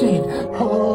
she? How old?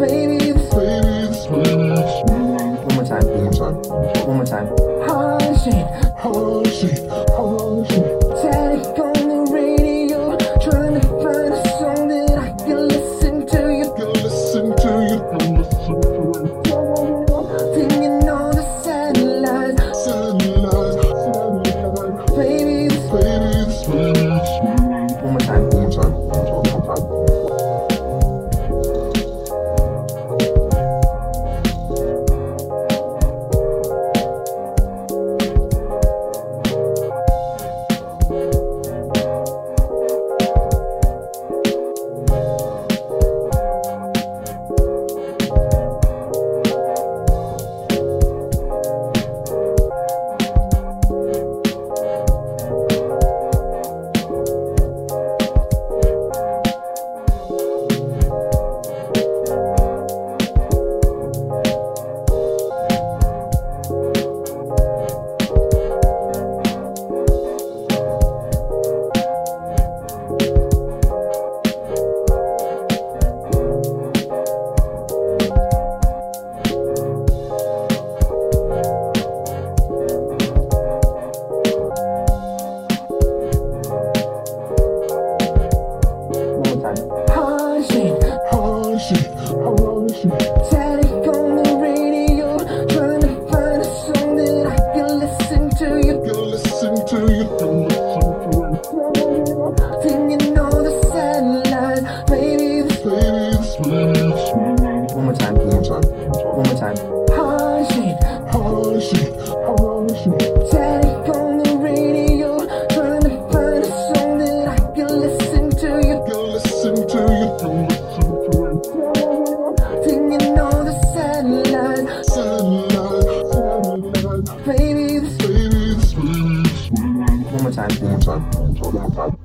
pain How vontade, vontade, vontade, vontade.